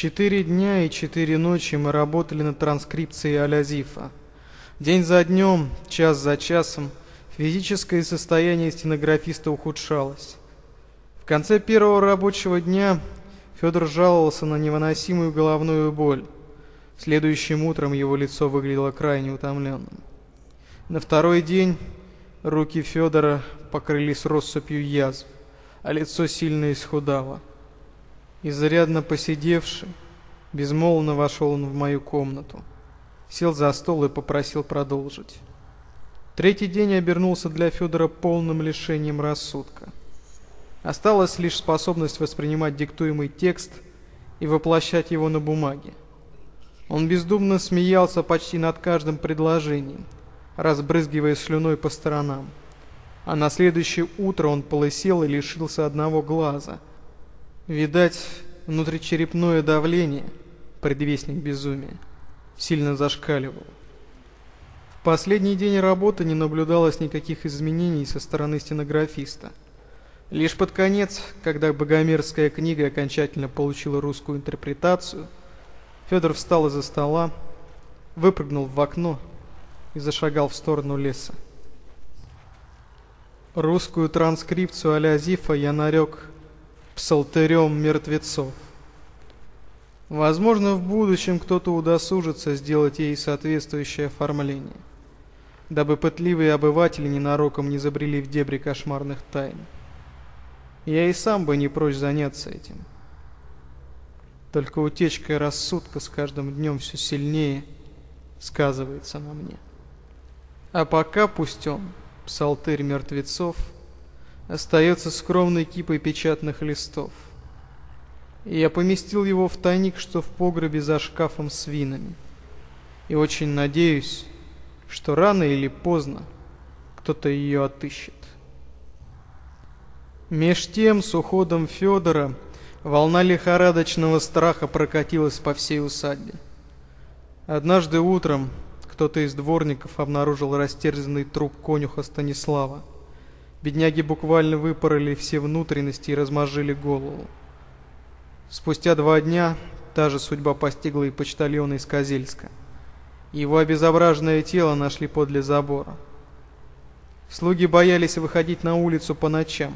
Четыре дня и четыре ночи мы работали над транскрипцией Алязифа. День за днем, час за часом, физическое состояние стенографиста ухудшалось. В конце первого рабочего дня Федор жаловался на невыносимую головную боль. Следующим утром его лицо выглядело крайне утомленным. На второй день руки Федора покрылись россыпью язв, а лицо сильно исхудало. Изрядно посидевший, безмолвно вошел он в мою комнату. Сел за стол и попросил продолжить. Третий день обернулся для Федора полным лишением рассудка. Осталась лишь способность воспринимать диктуемый текст и воплощать его на бумаге. Он бездумно смеялся почти над каждым предложением, разбрызгивая слюной по сторонам. А на следующее утро он полысел и лишился одного глаза – Видать, внутричерепное давление, предвестник безумия, сильно зашкаливало. В последний день работы не наблюдалось никаких изменений со стороны стенографиста. Лишь под конец, когда богомерзкая книга окончательно получила русскую интерпретацию, Федор встал из-за стола, выпрыгнул в окно и зашагал в сторону леса. Русскую транскрипцию а-ля Зифа я нарек псалтырем мертвецов. Возможно, в будущем кто-то удосужится сделать ей соответствующее оформление, дабы пытливые обыватели ненароком не забрели в дебри кошмарных тайн. Я и сам бы не прочь заняться этим. Только утечка рассудка с каждым днем все сильнее сказывается на мне. А пока пусть он, псалтырь мертвецов, — остается скромной кипой печатных листов. Я поместил его в тайник, что в погребе за шкафом с винами. И очень надеюсь, что рано или поздно кто-то ее отыщет. Меж тем, с уходом Федора, волна лихорадочного страха прокатилась по всей усадьбе. Однажды утром кто-то из дворников обнаружил растерзанный труп конюха Станислава. Бедняги буквально выпороли все внутренности и размозжили голову. Спустя два дня та же судьба постигла и почтальона из Козельска. Его обезображенное тело нашли подле забора. Слуги боялись выходить на улицу по ночам.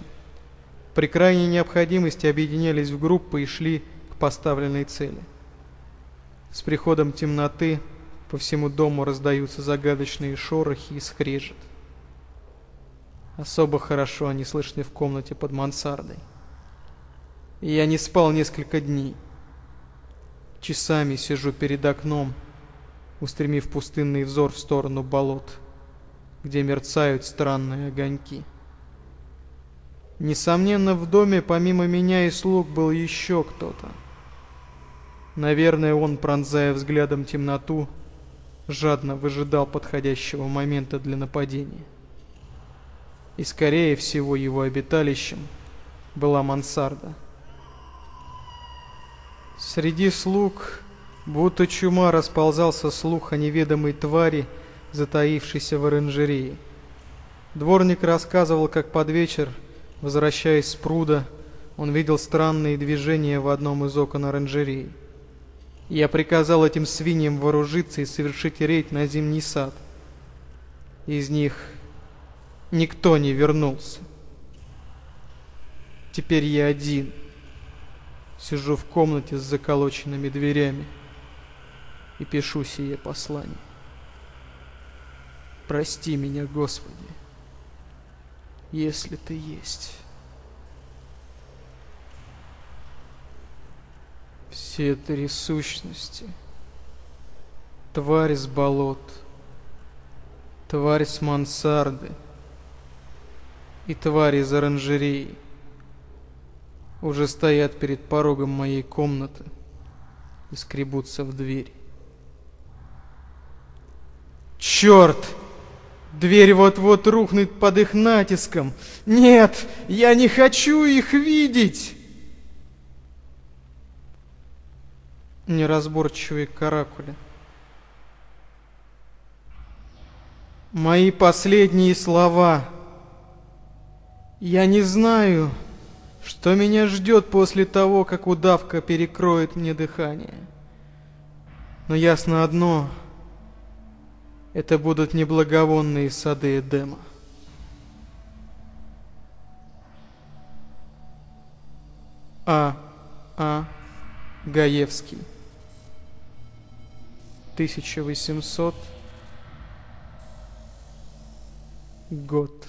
При крайней необходимости объединялись в группы и шли к поставленной цели. С приходом темноты по всему дому раздаются загадочные шорохи и скрежет. Особо хорошо они слышны в комнате под мансардой. И я не спал несколько дней. Часами сижу перед окном, устремив пустынный взор в сторону болот, где мерцают странные огоньки. Несомненно, в доме помимо меня и слуг был еще кто-то. Наверное, он, пронзая взглядом темноту, жадно выжидал подходящего момента для нападения и, скорее всего, его обиталищем была мансарда. Среди слуг, будто чума, расползался слух о неведомой твари, затаившейся в оранжерее. Дворник рассказывал, как под вечер, возвращаясь с пруда, он видел странные движения в одном из окон оранжереи. Я приказал этим свиньям вооружиться и совершить рейд на зимний сад. Из них никто не вернулся. Теперь я один. Сижу в комнате с заколоченными дверями и пишу сие послание. Прости меня, Господи, если ты есть. Все три сущности, тварь с болот, тварь с мансарды — и твари из оранжереи уже стоят перед порогом моей комнаты и скребутся в дверь. Черт! Дверь вот-вот рухнет под их натиском. Нет, я не хочу их видеть! Неразборчивые каракули. Мои последние слова — я не знаю, что меня ждет после того, как удавка перекроет мне дыхание. Но ясно одно — это будут неблаговонные сады Эдема. А. А. Гаевский 1800 год